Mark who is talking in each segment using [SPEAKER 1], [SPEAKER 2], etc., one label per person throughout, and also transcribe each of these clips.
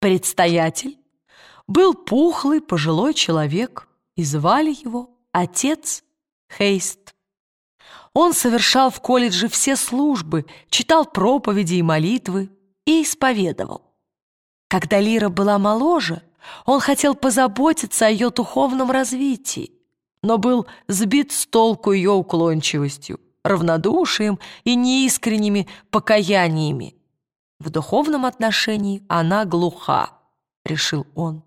[SPEAKER 1] Предстоятель был пухлый пожилой человек, и звали его отец Хейст. Он совершал в колледже все службы, читал проповеди и молитвы и исповедовал. Когда Лира была моложе, он хотел позаботиться о ее духовном развитии, но был сбит с толку ее уклончивостью, равнодушием и неискренними покаяниями. В духовном отношении она глуха, решил он.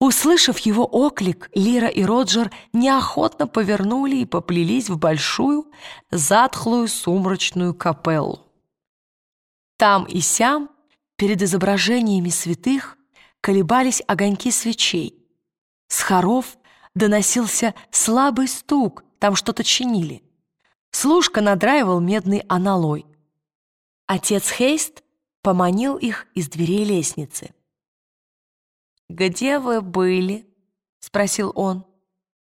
[SPEAKER 1] Услышав его оклик, Лира и Роджер неохотно повернули и поплелись в большую, затхлую, сумрачную капеллу. Там и сям, перед изображениями святых, колебались огоньки свечей. С хоров доносился слабый стук, там что-то чинили. Служка надраивал медный аналой. Отец Хейст поманил их из дверей лестницы. «Где вы были?» — спросил он.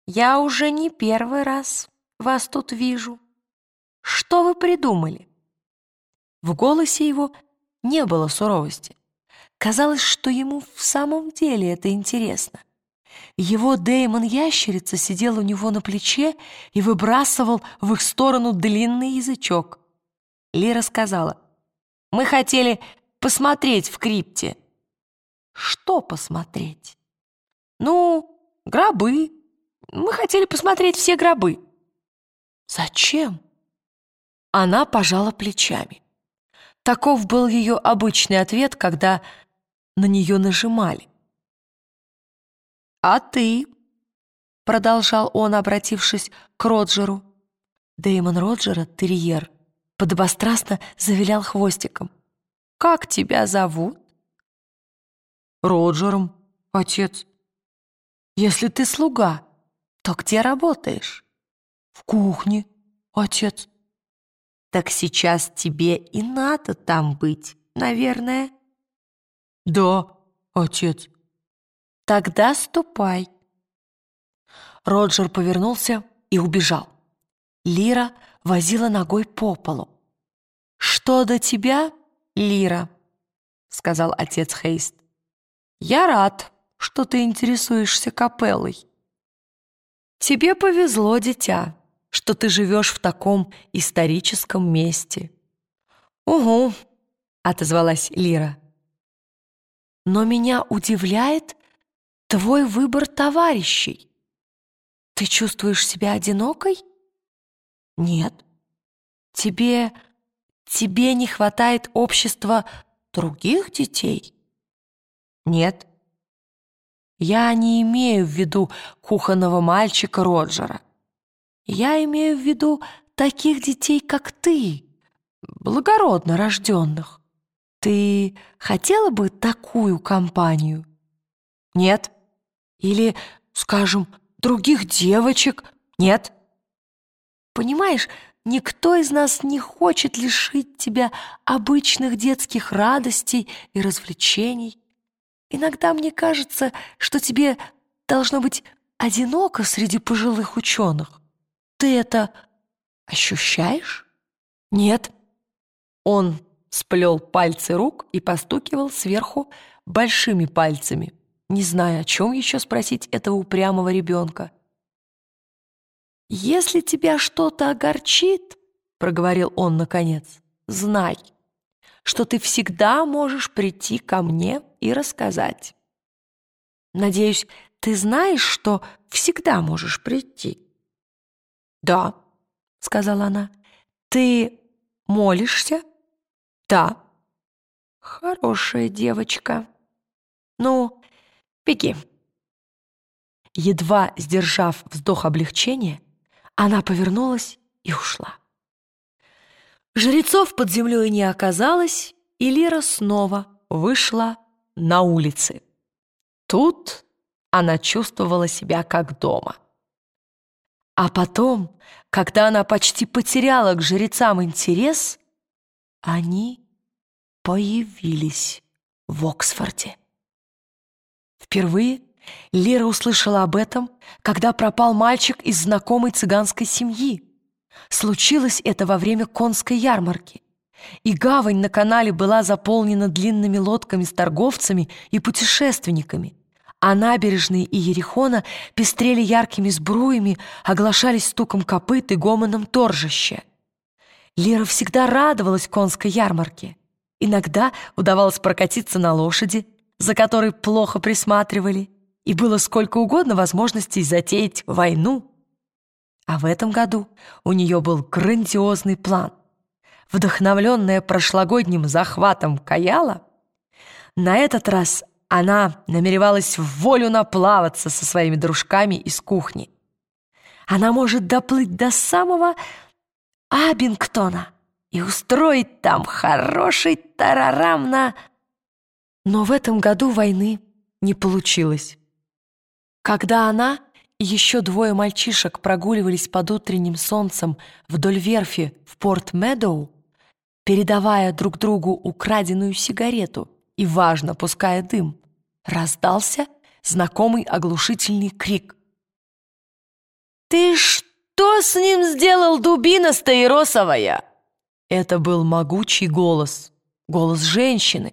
[SPEAKER 1] «Я уже не первый раз вас тут вижу. Что вы придумали?» В голосе его не было суровости. Казалось, что ему в самом деле это интересно. Его Дэймон-ящерица сидел у него на плече и выбрасывал в их сторону длинный язычок. Лира сказала, «Мы хотели посмотреть в крипте». «Что посмотреть?» «Ну, гробы. Мы хотели посмотреть все гробы». «Зачем?» Она пожала плечами. Таков был ее обычный ответ, когда на нее нажимали. «А ты?» — продолжал он, обратившись к Роджеру. Дэймон Роджера, терьер, подобострастно завилял хвостиком. «Как тебя зовут?» «Роджером, отец». «Если ты слуга, то где работаешь?» «В кухне, отец». «Так сейчас тебе и надо там быть, наверное?» «Да, отец». «Тогда ступай». Роджер повернулся и убежал. Лира возила ногой по полу. «Что до тебя, Лира?» — сказал отец Хейст. «Я рад, что ты интересуешься капеллой. Тебе повезло, дитя, что ты живешь в таком историческом месте». «Угу», — отозвалась Лира. «Но меня удивляет твой выбор товарищей. Ты чувствуешь себя одинокой?» «Нет». «Тебе... тебе не хватает общества других детей?» «Нет». «Я не имею в виду кухонного мальчика Роджера. Я имею в виду таких детей, как ты, благородно рожденных. Ты хотела бы такую компанию? Нет. Или, скажем, других девочек? Нет. Понимаешь, никто из нас не хочет лишить тебя обычных детских радостей и развлечений. Иногда мне кажется, что тебе должно быть одиноко среди пожилых ученых. Ты это ощущаешь? Нет. Он сплел пальцы рук и постукивал сверху большими пальцами, не зная, о чем еще спросить этого упрямого ребенка. «Если тебя что-то огорчит, — проговорил он наконец, — знай, что ты всегда можешь прийти ко мне и рассказать. Надеюсь, ты знаешь, что всегда можешь прийти». «Да», — сказала она. «Ты молишься?» «Да». «Хорошая девочка. Ну, беги». Едва сдержав вздох облегчения, она повернулась и ушла. Жрецов под землей не оказалось, и Лира снова вышла на улицы. Тут она чувствовала себя как дома. А потом, когда она почти потеряла к жрецам интерес, они появились в Оксфорде. Впервые Лера услышала об этом, когда пропал мальчик из знакомой цыганской семьи. Случилось это во время конской ярмарки. и гавань на канале была заполнена длинными лодками с торговцами и путешественниками, а набережные и Ерехона пестрели яркими сбруями, оглашались стуком копыт и гомоном торжища. Лира всегда радовалась конской ярмарке. Иногда удавалось прокатиться на лошади, за которой плохо присматривали, и было сколько угодно возможностей затеять войну. А в этом году у нее был грандиозный план. Вдохновленная прошлогодним захватом Каяла, на этот раз она намеревалась в волю наплаваться со своими дружками из кухни. Она может доплыть до самого Абингтона и устроить там хороший тарарам на... Но в этом году войны не получилось. Когда она и еще двое мальчишек прогуливались под утренним солнцем вдоль верфи в Порт-Медоу, передавая друг другу украденную сигарету и, важно, пуская дым, раздался знакомый оглушительный крик. «Ты что с ним сделал, дубина стаиросовая?» Это был могучий голос, голос женщины,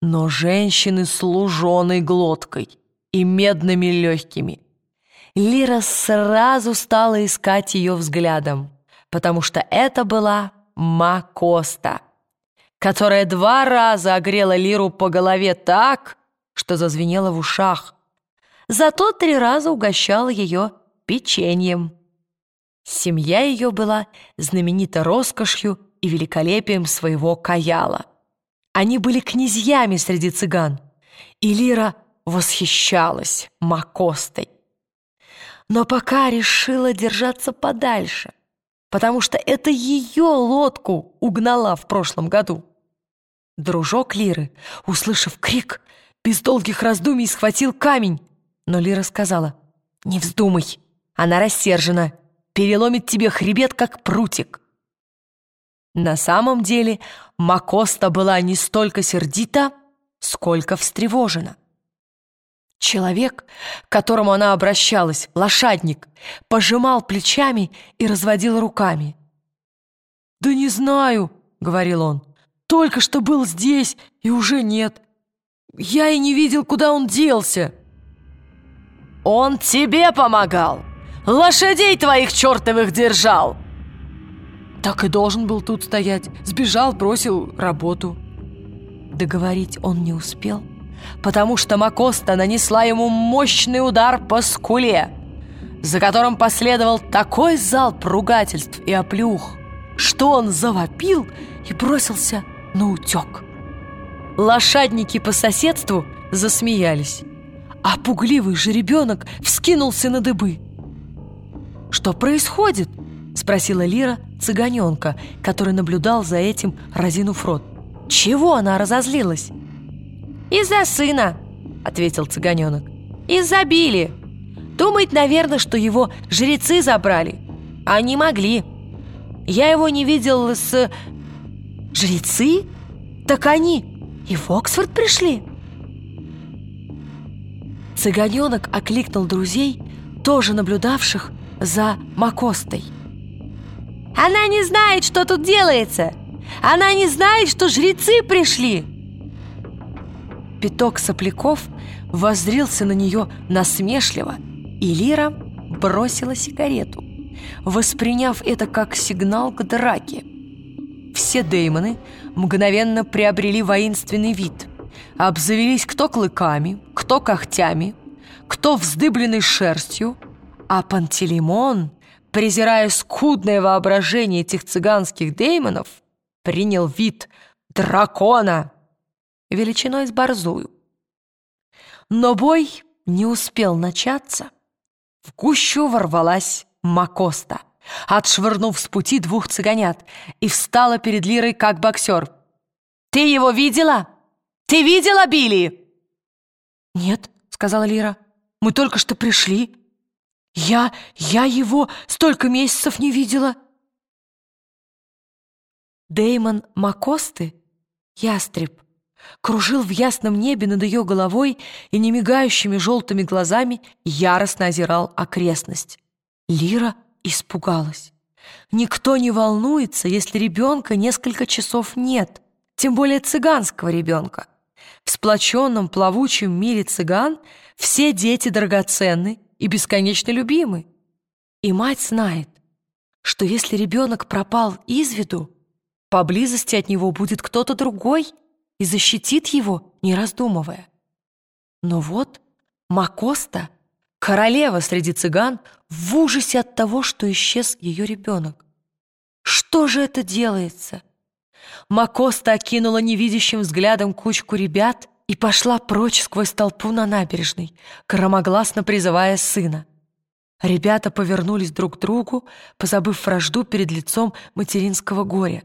[SPEAKER 1] но женщины с луженой глоткой и медными легкими. Лира сразу стала искать ее взглядом, потому что это была Макоста, которая два раза огрела Лиру по голове так, что зазвенело в ушах. Зато три раза угощала ее печеньем. Семья ее была знаменита роскошью и великолепием своего каяла. Они были князьями среди цыган, и Лира восхищалась Макостой. Но пока решила держаться подальше, потому что это ее лодку угнала в прошлом году. Дружок Лиры, услышав крик, без долгих раздумий схватил камень, но Лира сказала, «Не вздумай, она рассержена, переломит тебе хребет, как прутик». На самом деле Макоста была не столько сердита, сколько встревожена. Человек, к которому она обращалась, лошадник, пожимал плечами и разводил руками. «Да не знаю», — говорил он, — «только что был здесь и уже нет. Я и не видел, куда он делся». «Он тебе помогал! Лошадей твоих чертовых держал!» Так и должен был тут стоять. Сбежал, бросил работу. Договорить он не успел потому что Макоста нанесла ему мощный удар по скуле, за которым последовал такой залп ругательств и оплюх, что он завопил и бросился на утек. Лошадники по соседству засмеялись, а пугливый жеребенок вскинулся на дыбы. «Что происходит?» — спросила Лира цыганенка, который наблюдал за этим, разинув рот. «Чего она разозлилась?» «Из-за сына», — ответил цыганенок. «Из-за Билли. Думает, наверное, что его жрецы забрали. А не могли. Я его не видел с...» «Жрецы? Так они и в Оксфорд пришли?» Цыганенок окликнул друзей, тоже наблюдавших за Макостой. «Она не знает, что тут делается! Она не знает, что жрецы пришли!» Пяток сопляков воззрился на нее насмешливо, и Лира бросила сигарету, восприняв это как сигнал к драке. Все деймоны мгновенно приобрели воинственный вид, обзавелись кто клыками, кто когтями, кто вздыбленной шерстью, а Пантелеймон, презирая скудное воображение этих цыганских деймонов, принял вид дракона величиной с борзую. Но бой не успел начаться. В гущу ворвалась Макоста, отшвырнув с пути двух цыганят, и встала перед Лирой как боксер. «Ты его видела? Ты видела Билли?» «Нет», — сказала Лира, — «мы только что пришли. Я, я его столько месяцев не видела». Деймон Макосты, ястреб, кружил в ясном небе над ее головой и немигающими желтыми глазами яростно озирал окрестность. Лира испугалась. Никто не волнуется, если ребенка несколько часов нет, тем более цыганского ребенка. В сплоченном плавучем мире цыган все дети драгоценны и бесконечно любимы. И мать знает, что если ребенок пропал из виду, поблизости от него будет кто-то другой и защитит его, не раздумывая. Но вот Макоста, королева среди цыган, в ужасе от того, что исчез ее ребенок. Что же это делается? Макоста окинула невидящим взглядом кучку ребят и пошла прочь сквозь толпу на набережной, громогласно призывая сына. Ребята повернулись друг к другу, позабыв вражду перед лицом материнского горя.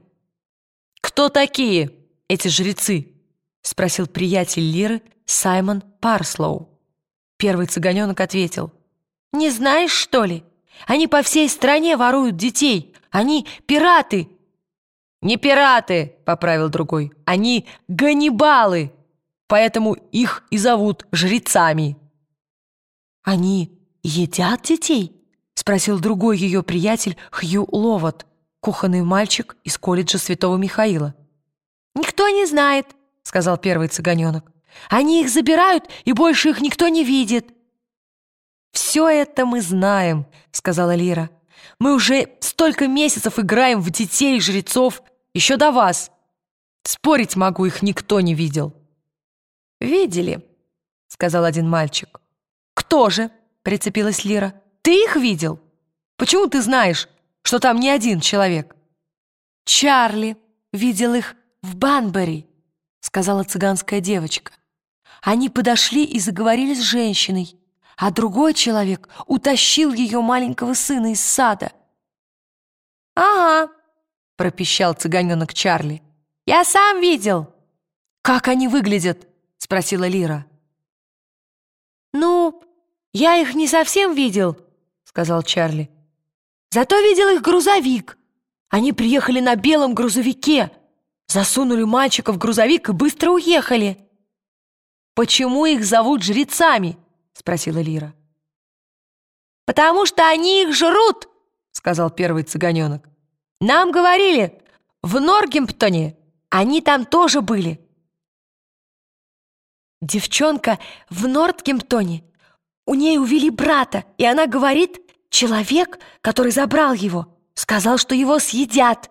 [SPEAKER 1] «Кто такие эти жрецы?» — спросил приятель Лиры Саймон Парслоу. Первый цыганенок ответил. «Не знаешь, что ли? Они по всей стране воруют детей. Они пираты!» «Не пираты!» — поправил другой. «Они ганнибалы! Поэтому их и зовут жрецами!» «Они едят детей?» — спросил другой ее приятель Хью Ловот, кухонный мальчик из колледжа Святого Михаила.
[SPEAKER 2] «Никто не знает», — сказал первый цыганенок. «Они их забирают, и больше их никто не видит».
[SPEAKER 1] «Все это мы знаем», — сказала Лира. «Мы уже столько месяцев играем в детей и жрецов, еще до вас. Спорить могу, их никто не видел».
[SPEAKER 2] «Видели», — сказал один мальчик.
[SPEAKER 1] «Кто же?» — прицепилась Лира. «Ты их видел? Почему ты знаешь, что там не один человек?»
[SPEAKER 2] «Чарли видел их в Банбери», — сказала цыганская девочка. Они подошли и заговорили с женщиной, а другой человек утащил ее маленького сына из сада.
[SPEAKER 1] «Ага», — пропищал цыганенок Чарли.
[SPEAKER 2] «Я сам видел».
[SPEAKER 1] «Как они выглядят?» — спросила Лира.
[SPEAKER 2] «Ну, я их не совсем видел», — сказал Чарли. «Зато видел их грузовик. Они приехали на белом грузовике, засунули мальчика в грузовик и быстро уехали».
[SPEAKER 1] «Почему их зовут жрецами?» — спросила Лира.
[SPEAKER 2] «Потому что они их жрут», — сказал первый цыганенок. «Нам говорили, в Норгемптоне они там тоже были». Девчонка в Нортгемптоне. У ней увели брата, и она говорит, человек, который забрал его, сказал, что его съедят.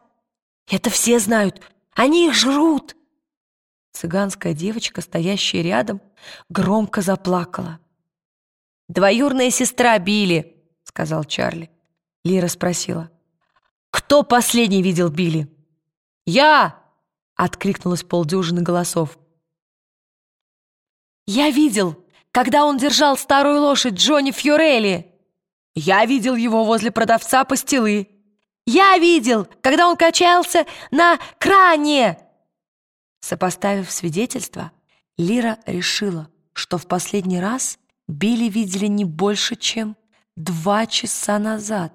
[SPEAKER 2] Это все знают, они их жрут.
[SPEAKER 1] Цыганская девочка, стоящая рядом, громко заплакала.
[SPEAKER 2] «Двоюрная сестра Билли», — сказал Чарли.
[SPEAKER 1] Лира спросила. «Кто последний видел Билли?»
[SPEAKER 2] «Я!»
[SPEAKER 1] — откликнулось полдюжины голосов.
[SPEAKER 2] «Я видел, когда он держал старую лошадь Джонни Фьорелли.
[SPEAKER 1] Я видел его возле продавца пастилы.
[SPEAKER 2] Я видел, когда он качался на кране!»
[SPEAKER 1] Сопоставив свидетельства, Лира решила, что в последний раз Билли видели не больше, чем два часа назад.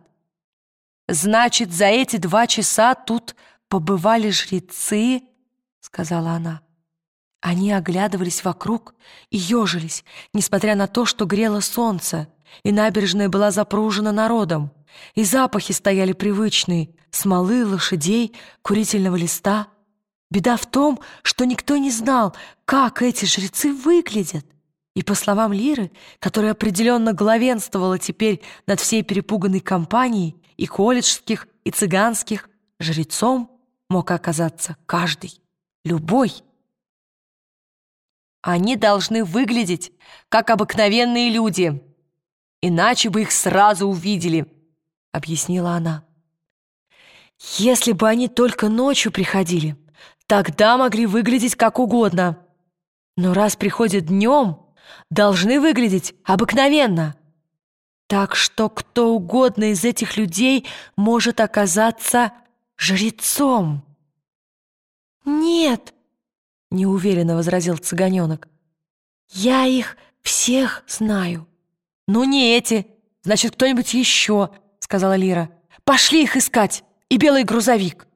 [SPEAKER 1] «Значит, за эти два часа тут побывали жрецы?» — сказала она. Они оглядывались вокруг и ежились, несмотря на то, что грело солнце, и набережная была запружена народом, и запахи стояли привычные — смолы, лошадей, курительного листа. Беда в том, что никто не знал, как эти жрецы выглядят. И по словам Лиры, которая определенно главенствовала теперь над всей перепуганной компанией и колледжских, и цыганских, жрецом мог оказаться каждый, любой. Они должны выглядеть, как обыкновенные люди, иначе бы их сразу увидели, — объяснила она. Если бы они только ночью приходили, тогда могли выглядеть как угодно. Но раз приходят днем, должны выглядеть обыкновенно. Так что кто угодно из этих людей может оказаться жрецом.
[SPEAKER 2] «Нет», —
[SPEAKER 1] неуверенно возразил цыганенок.
[SPEAKER 2] «Я их всех знаю».
[SPEAKER 1] «Ну не эти, значит, кто-нибудь еще», — сказала Лира. «Пошли их искать, и белый грузовик».